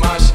my